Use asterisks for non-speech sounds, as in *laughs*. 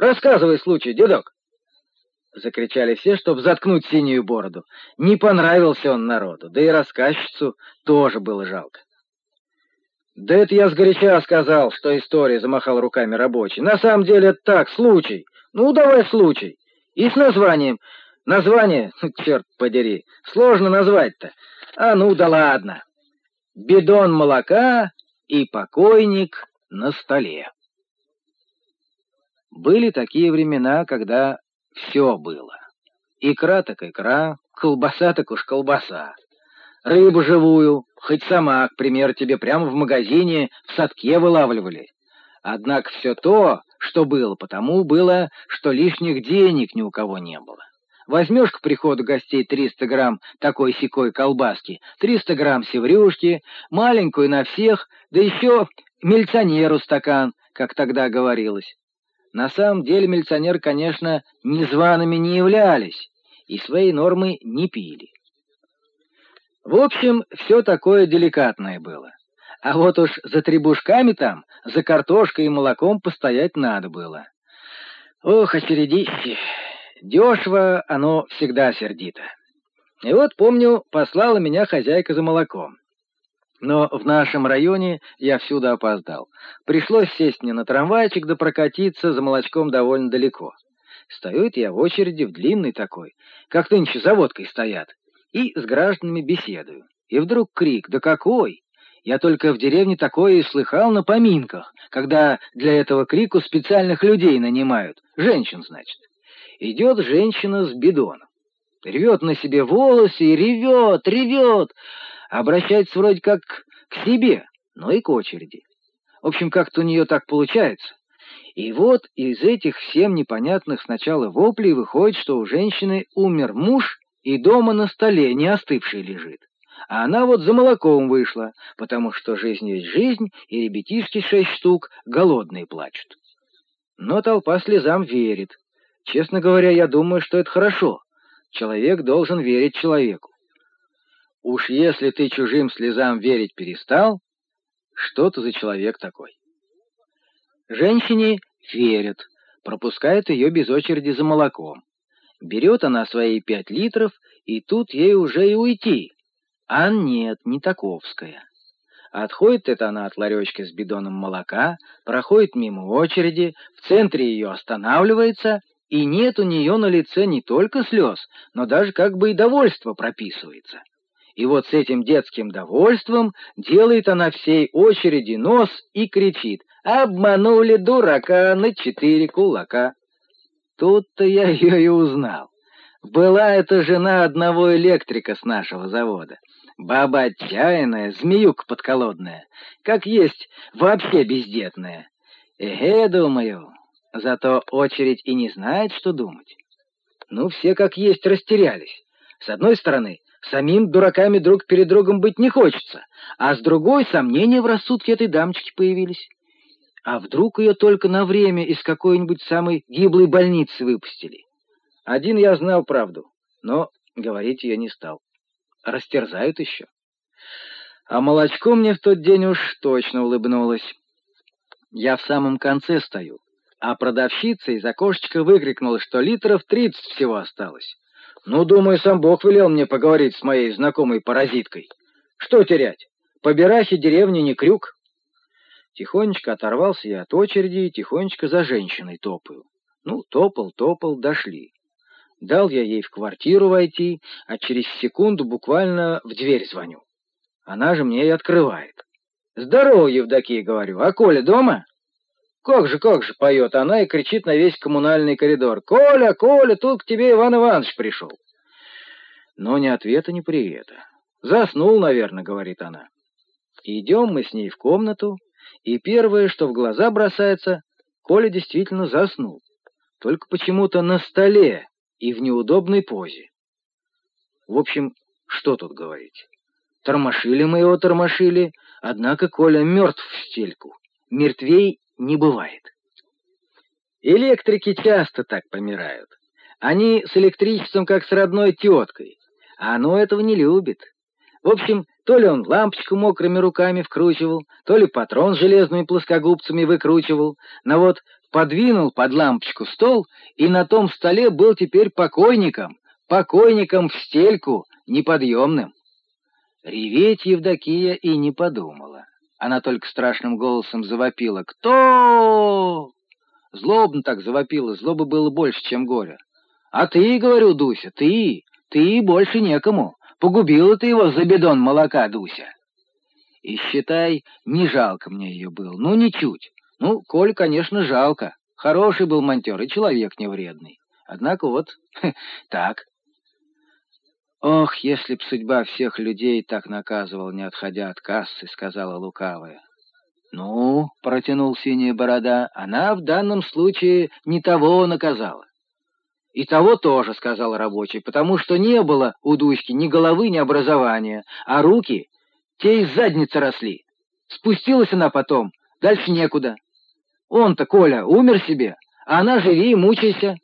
Рассказывай случай, дедок!» Закричали все, чтоб заткнуть синюю бороду. Не понравился он народу, да и рассказчицу тоже было жалко. «Да это я сгоряча сказал, что история», — замахал руками рабочий. «На самом деле это так, случай. Ну, давай случай. И с названием. Название, *laughs* черт подери, сложно назвать-то. А ну да ладно. Бидон молока и покойник на столе». Были такие времена, когда все было. Икра так икра, колбаса так уж колбаса. Рыбу живую, хоть сама, к примеру, тебе прямо в магазине в садке вылавливали. Однако все то, что было, потому было, что лишних денег ни у кого не было. Возьмешь к приходу гостей 300 грамм такой-сякой колбаски, 300 грамм севрюшки, маленькую на всех, да еще милиционеру стакан, как тогда говорилось. На самом деле милиционеры, конечно, незваными не являлись и свои нормы не пили. В общем, все такое деликатное было. А вот уж за требушками там, за картошкой и молоком постоять надо было. Ох, очередище! Дешево оно всегда сердито. И вот, помню, послала меня хозяйка за молоком. Но в нашем районе я всюду опоздал. Пришлось сесть мне на трамвайчик да прокатиться за молочком довольно далеко. Стою я в очереди в длинной такой, как нынче за водкой стоят, и с гражданами беседую. И вдруг крик «Да какой!» Я только в деревне такое и слыхал на поминках, когда для этого крику специальных людей нанимают, женщин, значит. Идет женщина с бидоном, рвет на себе волосы и ревет, ревет, обращается вроде как к себе, но и к очереди. В общем, как-то у нее так получается. И вот из этих всем непонятных сначала воплей выходит, что у женщины умер муж и дома на столе не остывший лежит. А она вот за молоком вышла, потому что жизнь есть жизнь, и ребятишки шесть штук голодные плачут. Но толпа слезам верит. Честно говоря, я думаю, что это хорошо. Человек должен верить человеку. Уж если ты чужим слезам верить перестал, что ты за человек такой? Женщине верят, пропускают ее без очереди за молоком. Берет она свои пять литров, и тут ей уже и уйти. А нет, не таковская. Отходит это она от ларечка с бидоном молока, проходит мимо очереди, в центре ее останавливается, и нет у нее на лице не только слез, но даже как бы и довольство прописывается. И вот с этим детским довольством делает она всей очереди нос и кричит «Обманули дурака на четыре кулака». Тут-то я ее и узнал. Была это жена одного электрика с нашего завода. Баба отчаянная, змеюка подколодная, как есть вообще бездетная. Эге, думаю, зато очередь и не знает, что думать. Ну, все как есть растерялись. С одной стороны, Самим дураками друг перед другом быть не хочется, а с другой сомнения в рассудке этой дамочки появились. А вдруг ее только на время из какой-нибудь самой гиблой больницы выпустили? Один я знал правду, но говорить я не стал. Растерзают еще. А молочко мне в тот день уж точно улыбнулось. Я в самом конце стою, а продавщица из окошечка выкрикнула, что литров тридцать всего осталось. Ну, думаю, сам Бог велел мне поговорить с моей знакомой паразиткой. Что терять? По Берахе деревни не крюк. Тихонечко оторвался я от очереди и тихонечко за женщиной топаю. Ну, топал, топал, дошли. Дал я ей в квартиру войти, а через секунду буквально в дверь звоню. Она же мне и открывает. «Здорово, Евдокия», — говорю, — «а Коля дома?» «Как же, как же!» — поет она и кричит на весь коммунальный коридор. «Коля, Коля, тут к тебе Иван Иванович пришел!» Но ни ответа, ни привета. «Заснул, наверное», — говорит она. Идем мы с ней в комнату, и первое, что в глаза бросается, Коля действительно заснул. Только почему-то на столе и в неудобной позе. В общем, что тут говорить? Тормошили мы его, тормошили, однако Коля мертв в стельку. Мертвей не бывает. Электрики часто так помирают. Они с электричеством как с родной теткой, а оно этого не любит. В общем, то ли он лампочку мокрыми руками вкручивал, то ли патрон железными плоскогубцами выкручивал, но вот подвинул под лампочку стол, и на том столе был теперь покойником, покойником в стельку, неподъемным. Реветь Евдокия и не подумала. Она только страшным голосом завопила «Кто?». Злобно так завопила, злобы было больше, чем горе. «А ты, — говорю, Дуся, — ты, ты больше некому. Погубила ты его за бидон молока, Дуся». И считай, не жалко мне ее было, ну, ничуть. Ну, Коль, конечно, жалко. Хороший был монтер и человек невредный. Однако вот *laughs* так. «Ох, если б судьба всех людей так наказывала, не отходя от кассы», — сказала лукавая. «Ну», — протянул синяя борода, — «она в данном случае не того наказала». «И того тоже», — сказал рабочий, — «потому что не было у Дуськи ни головы, ни образования, а руки, те из задницы росли. Спустилась она потом, дальше некуда. Он-то, Коля, умер себе, а она живи и мучайся».